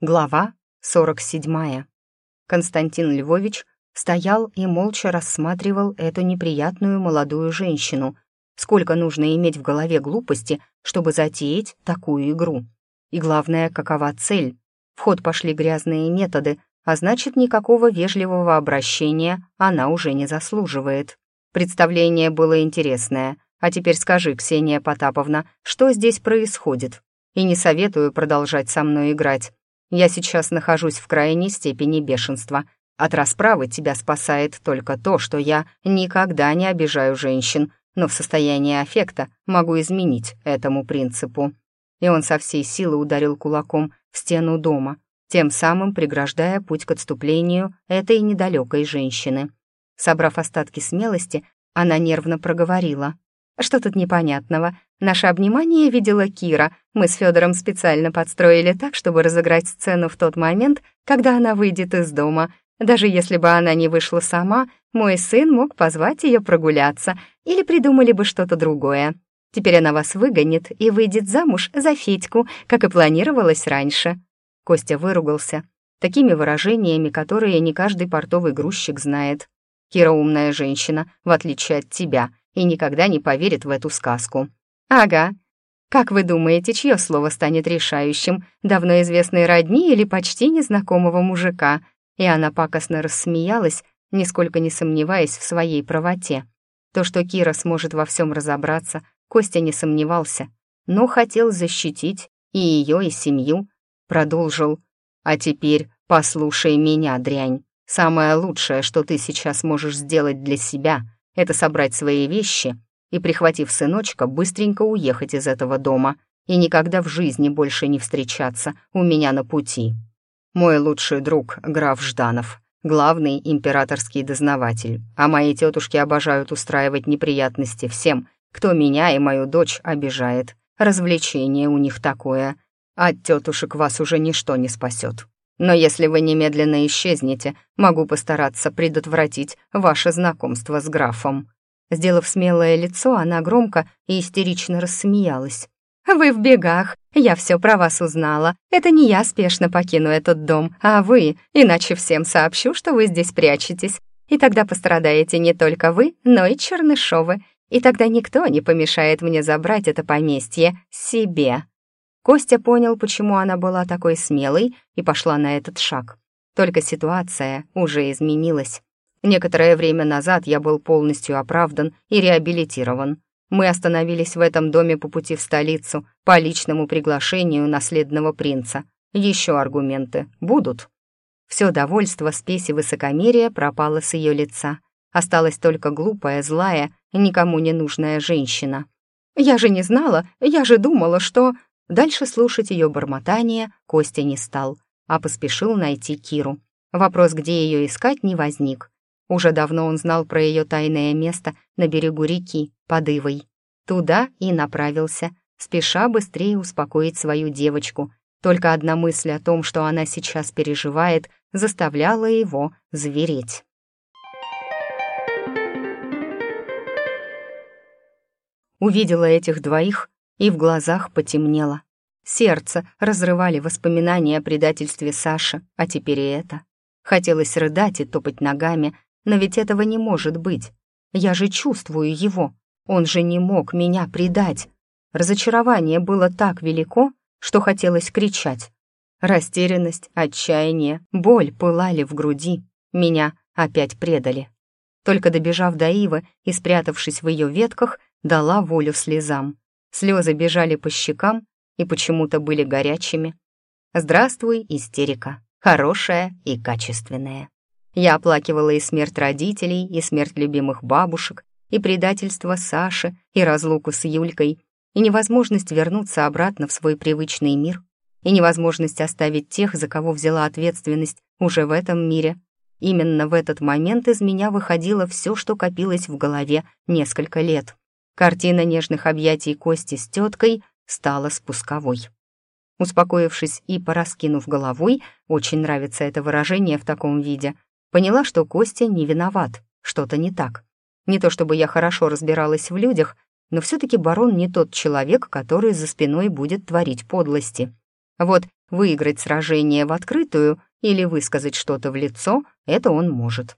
Глава 47. Константин Львович стоял и молча рассматривал эту неприятную молодую женщину. Сколько нужно иметь в голове глупости, чтобы затеять такую игру? И главное, какова цель? В ход пошли грязные методы, а значит, никакого вежливого обращения она уже не заслуживает. Представление было интересное. А теперь скажи, Ксения Потаповна, что здесь происходит? И не советую продолжать со мной играть. Я сейчас нахожусь в крайней степени бешенства. От расправы тебя спасает только то, что я никогда не обижаю женщин, но в состоянии аффекта могу изменить этому принципу». И он со всей силы ударил кулаком в стену дома, тем самым преграждая путь к отступлению этой недалекой женщины. Собрав остатки смелости, она нервно проговорила. Что тут непонятного? Наше обнимание видела Кира. Мы с Федором специально подстроили так, чтобы разыграть сцену в тот момент, когда она выйдет из дома. Даже если бы она не вышла сама, мой сын мог позвать ее прогуляться или придумали бы что-то другое. Теперь она вас выгонит и выйдет замуж за Федьку, как и планировалось раньше». Костя выругался, такими выражениями, которые не каждый портовый грузчик знает. «Кира умная женщина, в отличие от тебя», и никогда не поверит в эту сказку. Ага. Как вы думаете, чье слово станет решающим? Давно известной родни или почти незнакомого мужика? И она пакостно рассмеялась, нисколько не сомневаясь в своей правоте. То, что Кира сможет во всем разобраться, Костя не сомневался, но хотел защитить и ее, и семью. Продолжил. «А теперь послушай меня, дрянь. Самое лучшее, что ты сейчас можешь сделать для себя — это собрать свои вещи и, прихватив сыночка, быстренько уехать из этого дома и никогда в жизни больше не встречаться у меня на пути. Мой лучший друг, граф Жданов, главный императорский дознаватель, а мои тетушки обожают устраивать неприятности всем, кто меня и мою дочь обижает. Развлечение у них такое. От тетушек вас уже ничто не спасет. Но если вы немедленно исчезнете, могу постараться предотвратить ваше знакомство с графом». Сделав смелое лицо, она громко и истерично рассмеялась. «Вы в бегах. Я все про вас узнала. Это не я спешно покину этот дом, а вы, иначе всем сообщу, что вы здесь прячетесь. И тогда пострадаете не только вы, но и Чернышовы. И тогда никто не помешает мне забрать это поместье себе». Костя понял, почему она была такой смелой и пошла на этот шаг. Только ситуация уже изменилась. Некоторое время назад я был полностью оправдан и реабилитирован. Мы остановились в этом доме по пути в столицу по личному приглашению наследного принца. Еще аргументы будут. Все довольство, спесь и высокомерие пропало с ее лица. Осталась только глупая, злая, никому не нужная женщина. «Я же не знала, я же думала, что...» Дальше слушать ее бормотание Костя не стал, а поспешил найти Киру. Вопрос, где ее искать, не возник. Уже давно он знал про ее тайное место на берегу реки, под Ивой. Туда и направился, спеша быстрее успокоить свою девочку. Только одна мысль о том, что она сейчас переживает, заставляла его звереть. Увидела этих двоих и в глазах потемнело. Сердце разрывали воспоминания о предательстве Саши, а теперь и это. Хотелось рыдать и топать ногами, но ведь этого не может быть. Я же чувствую его. Он же не мог меня предать. Разочарование было так велико, что хотелось кричать. Растерянность, отчаяние, боль пылали в груди. Меня опять предали. Только добежав до Ивы и спрятавшись в ее ветках, дала волю слезам. Слезы бежали по щекам и почему-то были горячими. Здравствуй, истерика, хорошая и качественная. Я оплакивала и смерть родителей, и смерть любимых бабушек, и предательство Саши, и разлуку с Юлькой, и невозможность вернуться обратно в свой привычный мир, и невозможность оставить тех, за кого взяла ответственность уже в этом мире. Именно в этот момент из меня выходило все, что копилось в голове несколько лет. Картина нежных объятий Кости с теткой стала спусковой. Успокоившись и пораскинув головой, очень нравится это выражение в таком виде, поняла, что Костя не виноват, что-то не так. Не то чтобы я хорошо разбиралась в людях, но все-таки барон не тот человек, который за спиной будет творить подлости. Вот выиграть сражение в открытую или высказать что-то в лицо — это он может.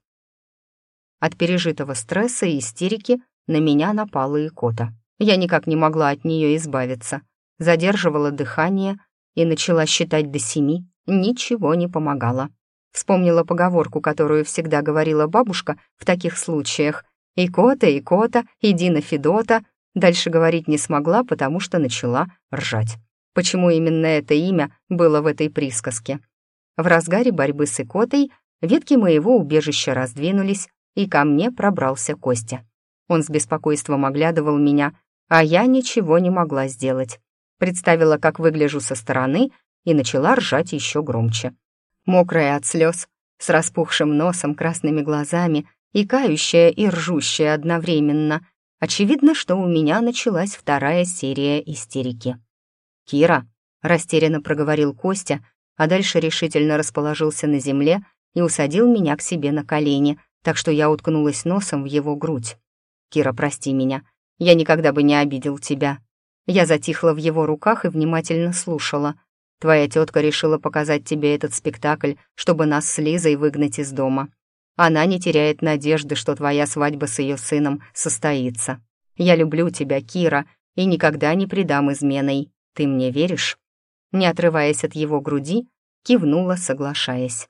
От пережитого стресса и истерики на меня напала икота. Я никак не могла от нее избавиться. Задерживала дыхание и начала считать до семи. Ничего не помогало. Вспомнила поговорку, которую всегда говорила бабушка в таких случаях. «Икота, икота, иди на Федота». Дальше говорить не смогла, потому что начала ржать. Почему именно это имя было в этой присказке? В разгаре борьбы с икотой ветки моего убежища раздвинулись, и ко мне пробрался Костя. Он с беспокойством оглядывал меня, а я ничего не могла сделать. Представила, как выгляжу со стороны, и начала ржать еще громче. Мокрая от слез, с распухшим носом, красными глазами, и кающая, и ржущая одновременно. Очевидно, что у меня началась вторая серия истерики. «Кира», — растерянно проговорил Костя, а дальше решительно расположился на земле и усадил меня к себе на колени, так что я уткнулась носом в его грудь. «Кира, прости меня. Я никогда бы не обидел тебя». Я затихла в его руках и внимательно слушала. «Твоя тетка решила показать тебе этот спектакль, чтобы нас с Лизой выгнать из дома. Она не теряет надежды, что твоя свадьба с ее сыном состоится. Я люблю тебя, Кира, и никогда не предам изменой. Ты мне веришь?» Не отрываясь от его груди, кивнула, соглашаясь.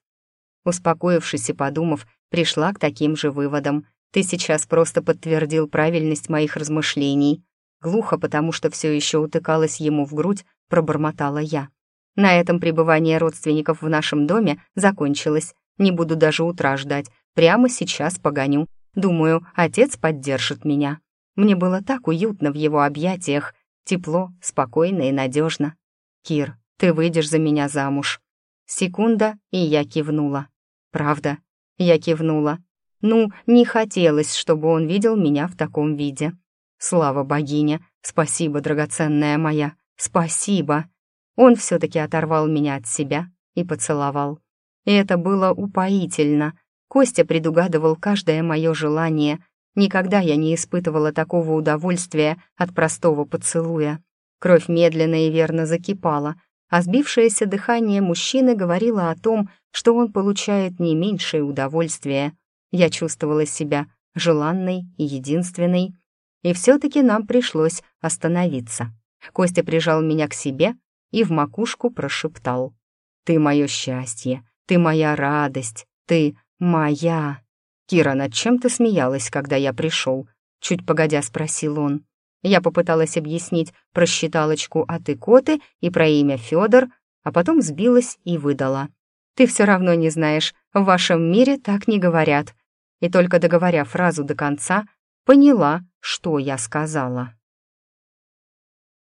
Успокоившись и подумав, пришла к таким же выводам. Ты сейчас просто подтвердил правильность моих размышлений. Глухо, потому что все еще утыкалась ему в грудь, пробормотала я. На этом пребывание родственников в нашем доме закончилось. Не буду даже утра ждать. Прямо сейчас погоню. Думаю, отец поддержит меня. Мне было так уютно в его объятиях. Тепло, спокойно и надежно. Кир, ты выйдешь за меня замуж. Секунда, и я кивнула. Правда, я кивнула. Ну, не хотелось, чтобы он видел меня в таком виде. Слава богине, спасибо, драгоценная моя, спасибо. Он все-таки оторвал меня от себя и поцеловал. И это было упоительно. Костя предугадывал каждое мое желание. Никогда я не испытывала такого удовольствия от простого поцелуя. Кровь медленно и верно закипала, а сбившееся дыхание мужчины говорило о том, что он получает не меньшее удовольствие. Я чувствовала себя желанной и единственной, и все-таки нам пришлось остановиться. Костя прижал меня к себе и в макушку прошептал. «Ты мое счастье, ты моя радость, ты моя...» «Кира, над чем ты смеялась, когда я пришел?» Чуть погодя спросил он. Я попыталась объяснить про считалочку от икоты и про имя Федор, а потом сбилась и выдала. «Ты все равно не знаешь, в вашем мире так не говорят». И только договоря фразу до конца, поняла, что я сказала.